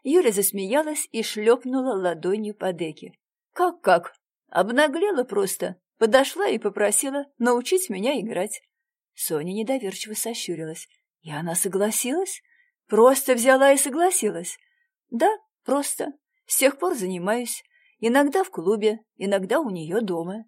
Юля засмеялась и шлепнула ладонью по деке. «Как-как? Обнаглела просто. Подошла и попросила научить меня играть. Соня недоверчиво сощурилась. И она согласилась? Просто взяла и согласилась? Да, просто. С тех пор занимаюсь. Иногда в клубе, иногда у нее дома.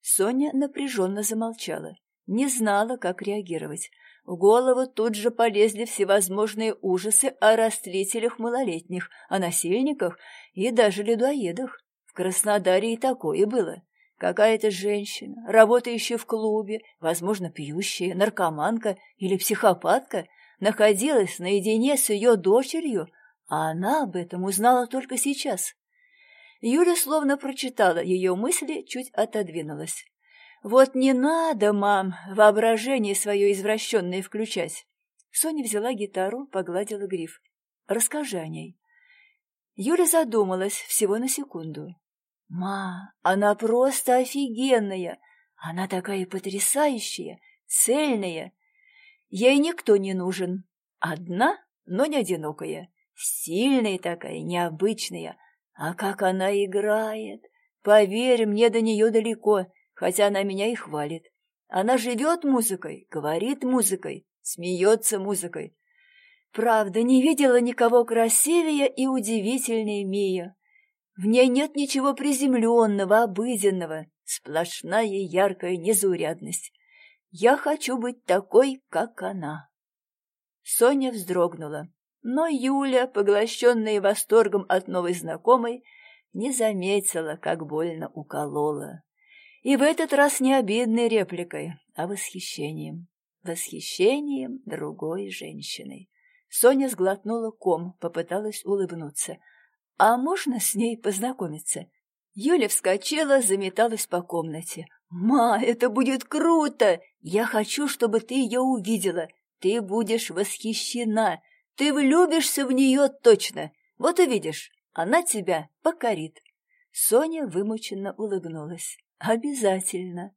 Соня напряженно замолчала. Не знала, как реагировать. В голову тут же полезли всевозможные ужасы о растлителях малолетних, о насильниках и даже людоедах. В Краснодаре и такое было. Какая-то женщина, работающая в клубе, возможно, пьющая, наркоманка или психопатка, находилась наедине с ее дочерью, а она об этом узнала только сейчас. Юля словно прочитала ее мысли, чуть отодвинулась. «Вот не надо, мам, воображение свое извращенное включать!» Соня взяла гитару, погладила гриф. «Расскажи о ней». Юля задумалась всего на секунду. «Ма, она просто офигенная! Она такая потрясающая, цельная! Ей никто не нужен. Одна, но не одинокая. Сильная такая, необычная. А как она играет! Поверь, мне до нее далеко, хотя она меня и хвалит. Она живет музыкой, говорит музыкой, смеется музыкой. Правда, не видела никого красивее и удивительнее Мия. В ней нет ничего приземленного, обыденного, сплошная яркая незаурядность. Я хочу быть такой, как она. Соня вздрогнула. Но Юля, поглощенная восторгом от новой знакомой, не заметила, как больно уколола. И в этот раз не обидной репликой, а восхищением. Восхищением другой женщиной. Соня сглотнула ком, попыталась улыбнуться. «А можно с ней познакомиться?» Юля вскочила, заметалась по комнате. «Ма, это будет круто! Я хочу, чтобы ты ее увидела. Ты будешь восхищена. Ты влюбишься в нее точно. Вот увидишь, она тебя покорит. Соня вымученно улыбнулась. Обязательно.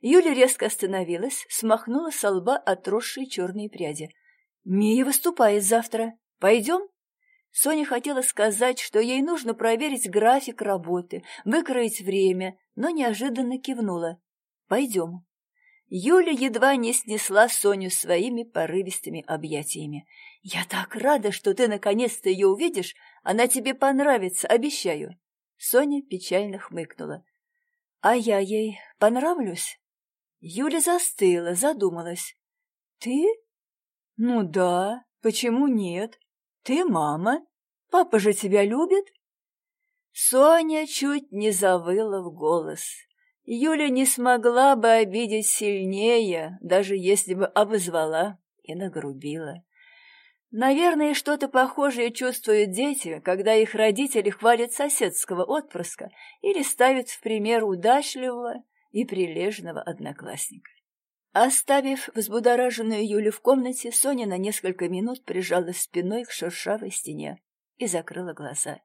Юля резко остановилась, смахнула со лба отросшие черные пряди. «Мия выступает завтра. Пойдем?» Соня хотела сказать, что ей нужно проверить график работы, выкроить время, но неожиданно кивнула. «Пойдем». Юля едва не снесла Соню своими порывистыми объятиями. «Я так рада, что ты наконец-то ее увидишь. Она тебе понравится, обещаю». Соня печально хмыкнула. «А я ей понравлюсь?» Юля застыла, задумалась. «Ты?» «Ну да, почему нет? Ты мама. Папа же тебя любит?» Соня чуть не завыла в голос. Юля не смогла бы обидеть сильнее, даже если бы обозвала и нагрубила. Наверное, что-то похожее чувствуют дети, когда их родители хвалят соседского отпрыска или ставят в пример удачливого и прилежного одноклассника. Оставив взбудораженную Юлю в комнате, Соня на несколько минут прижалась спиной к шершавой стене и закрыла глаза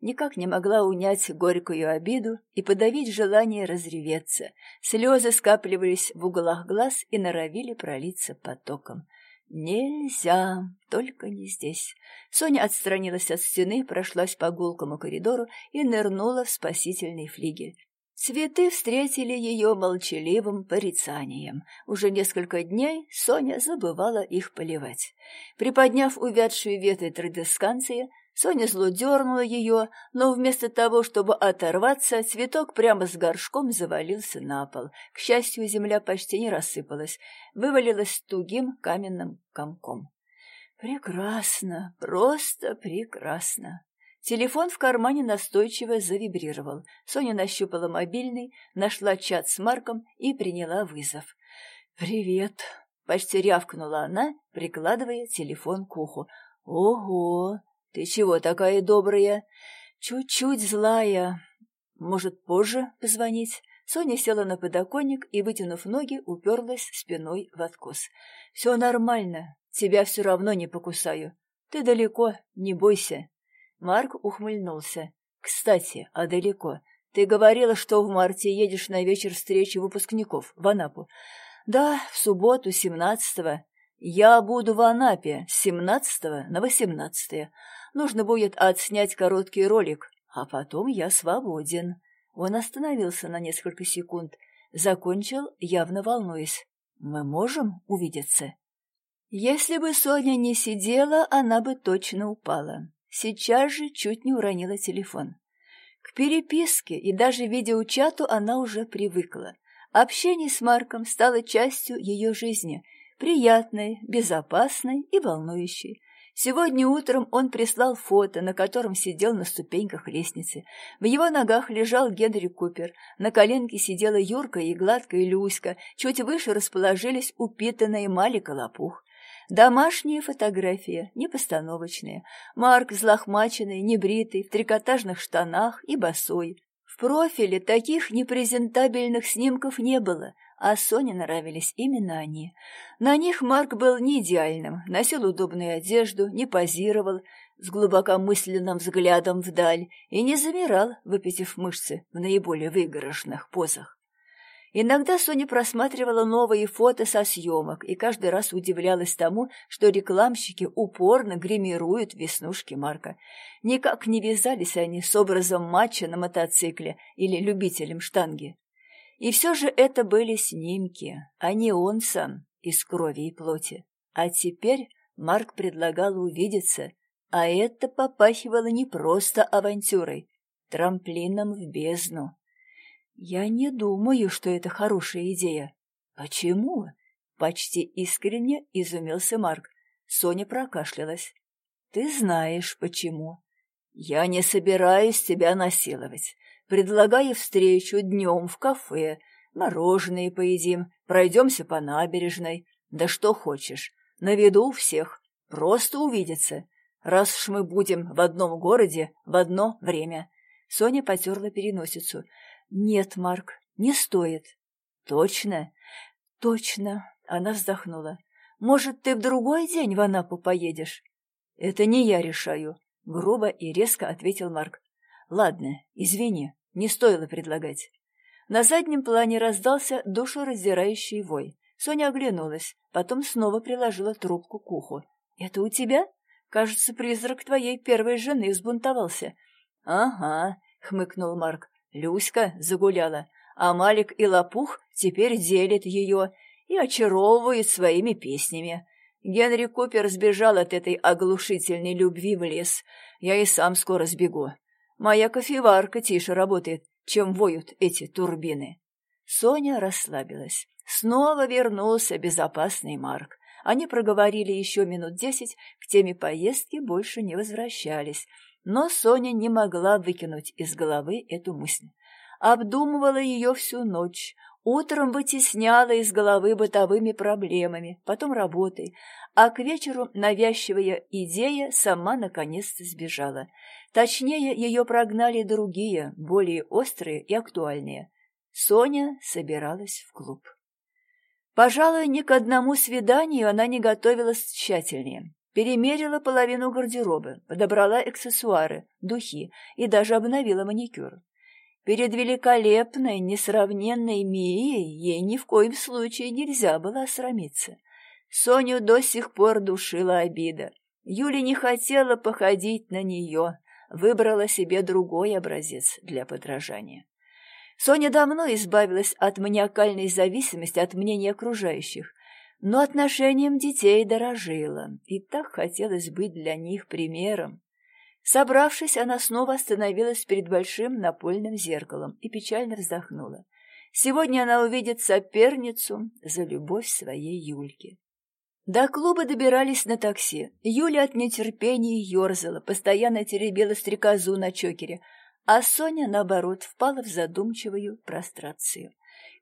никак не могла унять горькую обиду и подавить желание разреветься. Слезы скапливались в углах глаз и норовили пролиться потоком. «Нельзя, только не здесь». Соня отстранилась от стены, прошлась по гулкому коридору и нырнула в спасительный флигель. Цветы встретили ее молчаливым порицанием. Уже несколько дней Соня забывала их поливать. Приподняв увядшие ветви традесканции, Соня зло дернула ее, но вместо того, чтобы оторваться, цветок прямо с горшком завалился на пол. К счастью, земля почти не рассыпалась, вывалилась тугим каменным комком. Прекрасно, просто прекрасно. Телефон в кармане настойчиво завибрировал. Соня нащупала мобильный, нашла чат с Марком и приняла вызов. «Привет!» — почти рявкнула она, прикладывая телефон к уху. «Ого! «Ты чего такая добрая?» «Чуть-чуть злая. Может, позже позвонить?» Соня села на подоконник и, вытянув ноги, уперлась спиной в откос. «Все нормально. Тебя все равно не покусаю. Ты далеко, не бойся». Марк ухмыльнулся. «Кстати, а далеко? Ты говорила, что в марте едешь на вечер встречи выпускников в Анапу. Да, в субботу, семнадцатого. Я буду в Анапе с семнадцатого на восемнадцатое. Нужно будет отснять короткий ролик, а потом я свободен. Он остановился на несколько секунд, закончил, явно волнуясь. Мы можем увидеться? Если бы Соня не сидела, она бы точно упала. Сейчас же чуть не уронила телефон. К переписке и даже видеочату она уже привыкла. Общение с Марком стало частью ее жизни, приятной, безопасной и волнующей. Сегодня утром он прислал фото, на котором сидел на ступеньках лестницы. В его ногах лежал Генри Купер, на коленке сидела Юрка и гладкая Люська, чуть выше расположились упитанные Малик и Лопух. Домашние фотографии, не постановочные. Марк взлохмаченный, небритый, в трикотажных штанах и босой. В профиле таких непрезентабельных снимков не было, а Соне нравились именно они. На них Марк был не идеальным, носил удобную одежду, не позировал, с глубокомысленным взглядом вдаль и не замирал, выпитив мышцы в наиболее выигрышных позах. Иногда Соня просматривала новые фото со съемок и каждый раз удивлялась тому, что рекламщики упорно гримируют веснушки Марка. Никак не вязались они с образом матча на мотоцикле или любителем штанги. И все же это были снимки, а не он сам из крови и плоти. А теперь Марк предлагал увидеться, а это попахивало не просто авантюрой, трамплином в бездну. «Я не думаю, что это хорошая идея». «Почему?» — почти искренне изумился Марк. Соня прокашлялась. «Ты знаешь, почему. Я не собираюсь тебя насиловать. Предлагаю встречу днем в кафе, мороженое поедим, пройдемся по набережной. Да что хочешь, на виду у всех. Просто увидеться. Раз уж мы будем в одном городе в одно время». Соня потерла переносицу. «Нет, Марк, не стоит». «Точно?» «Точно», — она вздохнула. «Может, ты в другой день в Анапу поедешь?» «Это не я решаю», — грубо и резко ответил Марк. «Ладно, извини, не стоило предлагать». На заднем плане раздался душераздирающий вой. Соня оглянулась, потом снова приложила трубку к уху. «Это у тебя? Кажется, призрак твоей первой жены взбунтовался». «Ага», — хмыкнул Марк. Люська загуляла, а Малик и Лопух теперь делят ее и очаровывают своими песнями. Генри Купер сбежал от этой оглушительной любви в лес. Я и сам скоро сбегу. Моя кофеварка тише работает, чем воют эти турбины. Соня расслабилась. Снова вернулся безопасный Марк. Они проговорили еще минут десять, к теме поездки больше не возвращались. Но Соня не могла выкинуть из головы эту мысль. Обдумывала ее всю ночь, утром вытесняла из головы бытовыми проблемами, потом работой, а к вечеру навязчивая идея сама наконец-то сбежала. Точнее, ее прогнали другие, более острые и актуальные. Соня собиралась в клуб. Пожалуй, ни к одному свиданию она не готовилась тщательнее. Перемерила половину гардероба, подобрала аксессуары, духи и даже обновила маникюр. Перед великолепной, несравненной Мией ей ни в коем случае нельзя было осрамиться. Соню до сих пор душила обида. Юля не хотела походить на нее, выбрала себе другой образец для подражания. Соня давно избавилась от маниакальной зависимости от мнения окружающих, но отношением детей дорожила, и так хотелось быть для них примером. Собравшись, она снова остановилась перед большим напольным зеркалом и печально вздохнула. Сегодня она увидит соперницу за любовь своей Юльки. До клуба добирались на такси. Юля от нетерпения ерзала, постоянно теребила стрекозу на чокере, а Соня, наоборот, впала в задумчивую прострацию.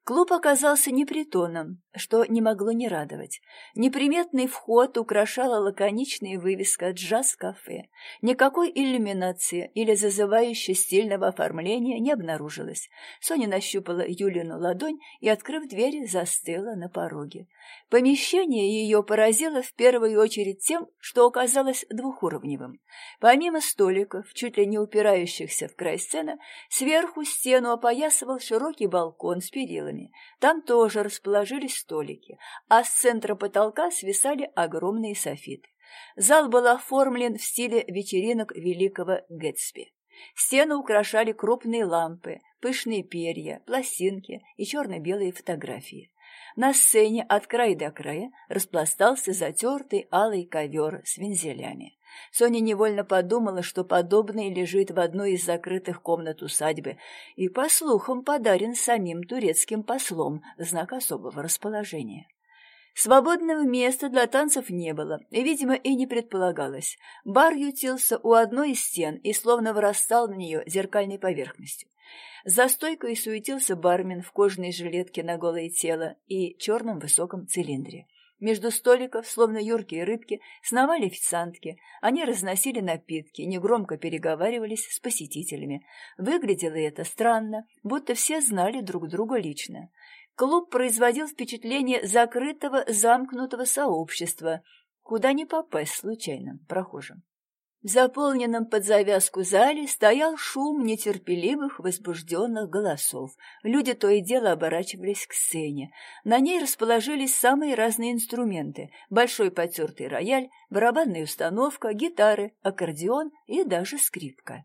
Клуб оказался непритоном, что не могло не радовать. Неприметный вход украшала лаконичная вывеска «Джаз-кафе». Никакой иллюминации или зазывающей стильного оформления не обнаружилось. Соня нащупала Юлину ладонь и, открыв дверь, застыла на пороге. Помещение ее поразило в первую очередь тем, что оказалось двухуровневым. Помимо столиков, чуть ли не упирающихся в край сцены, сверху стену опоясывал широкий балкон с перилами столами. Там тоже расположились столики, а с центра потолка свисали огромные софиты. Зал был оформлен в стиле вечеринок великого Гэтсби. Стены украшали крупные лампы, пышные перья, пластинки и черно-белые фотографии. На сцене от края до края распластался затертый алый ковер с вензелями. Соня невольно подумала, что подобное лежит в одной из закрытых комнат усадьбы и, по слухам, подарен самим турецким послом в знак особого расположения. Свободного места для танцев не было, и, видимо, и не предполагалось. Бар ютился у одной из стен и словно вырастал на нее зеркальной поверхностью. За стойкой суетился бармен в кожаной жилетке на голое тело и черном высоком цилиндре. Между столиков, словно юркие рыбки, сновали официантки. Они разносили напитки, негромко переговаривались с посетителями. Выглядело это странно, будто все знали друг друга лично. Клуб производил впечатление закрытого, замкнутого сообщества, куда не попасть случайным прохожим. В заполненном под завязку зале стоял шум нетерпеливых, возбужденных голосов. Люди то и дело оборачивались к сцене. На ней расположились самые разные инструменты. Большой потертый рояль, барабанная установка, гитары, аккордеон и даже скрипка.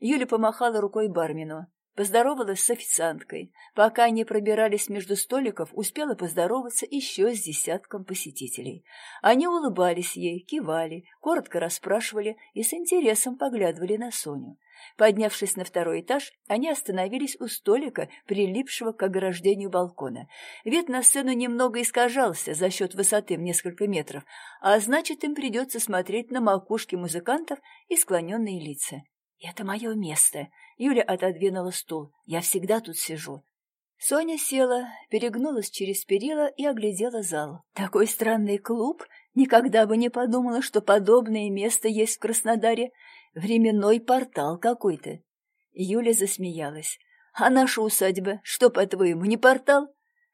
Юля помахала рукой бармену. Поздоровалась с официанткой. Пока они пробирались между столиков, успела поздороваться еще с десятком посетителей. Они улыбались ей, кивали, коротко расспрашивали и с интересом поглядывали на Соню. Поднявшись на второй этаж, они остановились у столика, прилипшего к ограждению балкона. Вид на сцену немного искажался за счет высоты в несколько метров, а значит, им придется смотреть на макушки музыкантов и склоненные лица. «Это мое место», Юля отодвинула стул. «Я всегда тут сижу». Соня села, перегнулась через перила и оглядела зал. Такой странный клуб. Никогда бы не подумала, что подобное место есть в Краснодаре. Временной портал какой-то. Юля засмеялась. «А наша усадьба, что, по-твоему, не портал?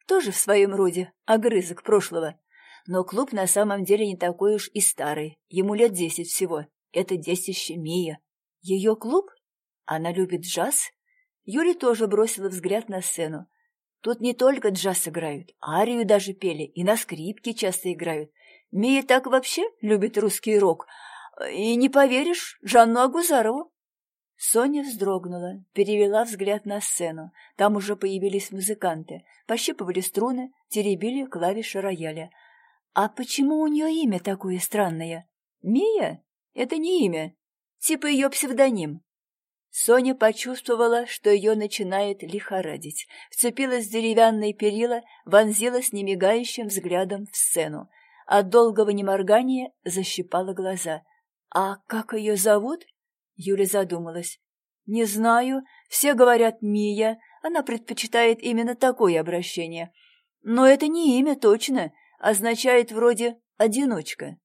Тоже в своем роде огрызок прошлого. Но клуб на самом деле не такой уж и старый. Ему лет десять всего. Это детище Мия. Ее клуб? Она любит джаз? Юля тоже бросила взгляд на сцену. Тут не только джаз играют, арию даже пели, и на скрипке часто играют. Мия так вообще любит русский рок. И не поверишь, Жанну Агузарову. Соня вздрогнула, перевела взгляд на сцену. Там уже появились музыканты, пощипывали струны, теребили клавиши рояля. А почему у нее имя такое странное? Мия? Это не имя. Типа ее псевдоним. Соня почувствовала, что ее начинает лихорадить, вцепилась в деревянные перила, вонзилась немигающим взглядом в сцену. От долгого неморгания защипала глаза. «А как ее зовут?» Юля задумалась. «Не знаю. Все говорят Мия. Она предпочитает именно такое обращение. Но это не имя точно. Означает вроде «одиночка».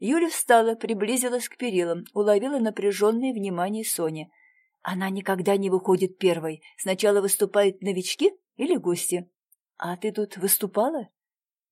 Юля встала, приблизилась к перилам, уловила напряженное внимание Сони. Она никогда не выходит первой. Сначала выступают новички или гости. А ты тут выступала?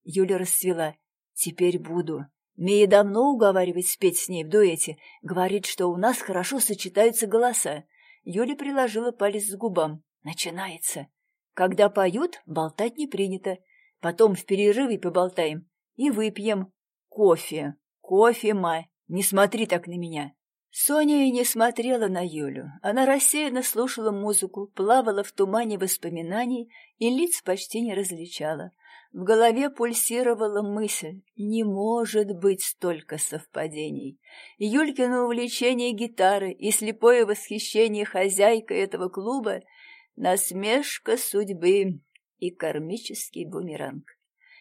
Юля расцвела. Теперь буду. Мия давно уговаривает спеть с ней в дуэте. Говорит, что у нас хорошо сочетаются голоса. Юля приложила палец к губам. Начинается. Когда поют, болтать не принято. Потом в перерыве поболтаем. И выпьем кофе. Кофе, ма. Не смотри так на меня. Соня и не смотрела на Юлю. Она рассеянно слушала музыку, плавала в тумане воспоминаний и лиц почти не различала. В голове пульсировала мысль «Не может быть столько совпадений». Юлькино увлечение гитары и слепое восхищение хозяйкой этого клуба — насмешка судьбы и кармический бумеранг.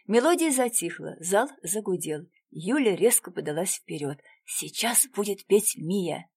Мелодия затихла, зал загудел. Юля резко подалась вперед. Сейчас будет петь Мия.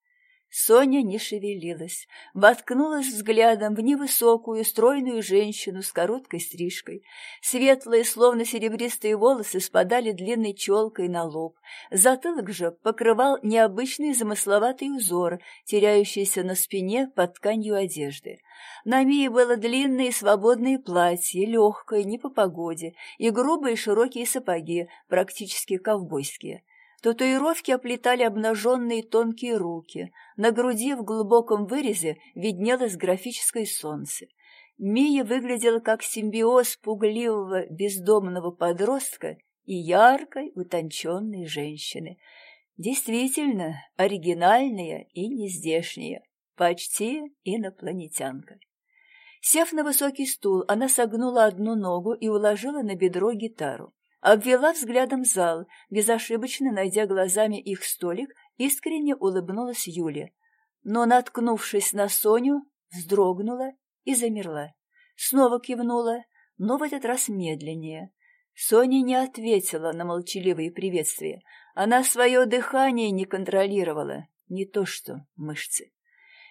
Соня не шевелилась, воткнулась взглядом в невысокую, стройную женщину с короткой стрижкой. Светлые, словно серебристые волосы спадали длинной челкой на лоб. Затылок же покрывал необычный замысловатый узор, теряющийся на спине под тканью одежды. На Мии было длинное и свободное платье, легкое, не по погоде, и грубые широкие сапоги, практически ковбойские. Татуировки оплетали обнаженные тонкие руки. На груди в глубоком вырезе виднелось графическое солнце. Мия выглядела как симбиоз пугливого бездомного подростка и яркой, утонченной женщины. Действительно, оригинальная и нездешняя, почти инопланетянка. Сев на высокий стул, она согнула одну ногу и уложила на бедро гитару. Обвела взглядом зал, безошибочно найдя глазами их столик, искренне улыбнулась Юле. Но, наткнувшись на Соню, вздрогнула и замерла. Снова кивнула, но в этот раз медленнее. Соня не ответила на молчаливые приветствия. Она свое дыхание не контролировала, не то что мышцы.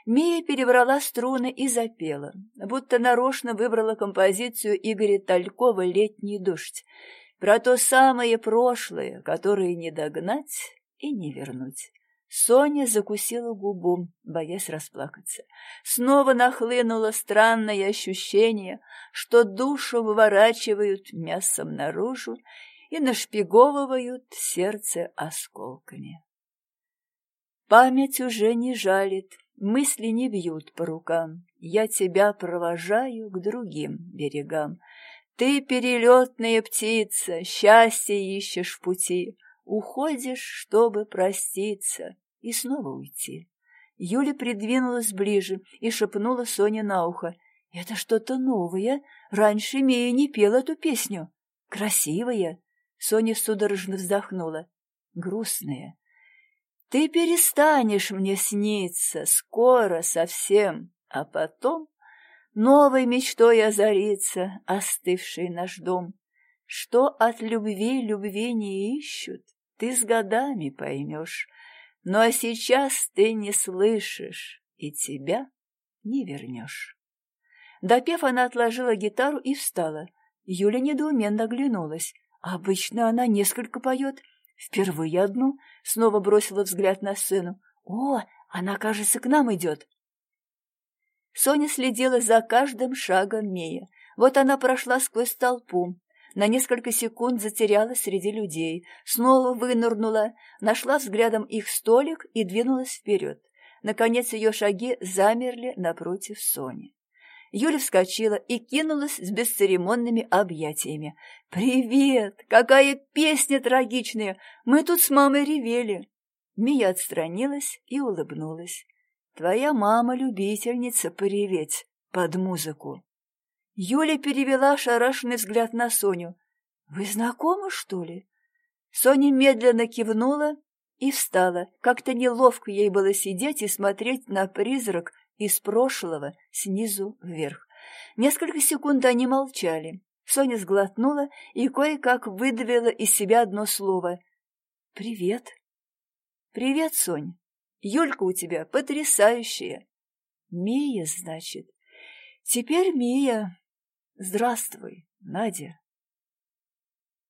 Мия перебрала струны и запела, будто нарочно выбрала композицию Игоря Талькова «Летний дождь». Про то самое прошлое, которое не догнать и не вернуть. Соня закусила губу, боясь расплакаться. Снова нахлынуло странное ощущение, что душу выворачивают мясом наружу и нашпиговывают сердце осколками. Память уже не жалит, мысли не бьют по рукам. Я тебя провожаю к другим берегам. Ты перелетная птица, счастье ищешь в пути. Уходишь, чтобы проститься и снова уйти. Юля придвинулась ближе и шепнула Соне на ухо. «Это что-то новое. Раньше Мия не пела эту песню. Красивая». Соня судорожно вздохнула. «Грустная. Ты перестанешь мне сниться скоро совсем, а потом новой мечтой озарится остывший наш дом. Что от любви любви не ищут, ты с годами поймешь. Но ну, а сейчас ты не слышишь, и тебя не вернешь. Допев, она отложила гитару и встала. Юля недоуменно оглянулась. Обычно она несколько поет. Впервые одну. Снова бросила взгляд на сцену. О, она, кажется, к нам идет. Соня следила за каждым шагом Мея. Вот она прошла сквозь толпу, на несколько секунд затерялась среди людей, снова вынырнула, нашла взглядом их столик и двинулась вперед. Наконец ее шаги замерли напротив Сони. Юля вскочила и кинулась с бесцеремонными объятиями. «Привет! Какая песня трагичная! Мы тут с мамой ревели!» Мия отстранилась и улыбнулась. «Твоя мама любительница пореветь под музыку». Юля перевела шарашенный взгляд на Соню. «Вы знакомы, что ли?» Соня медленно кивнула и встала. Как-то неловко ей было сидеть и смотреть на призрак из прошлого снизу вверх. Несколько секунд они молчали. Соня сглотнула и кое-как выдавила из себя одно слово. «Привет». «Привет, Сонь. Юлька у тебя потрясающая». «Мия, значит?» «Теперь Мия. Здравствуй, Надя.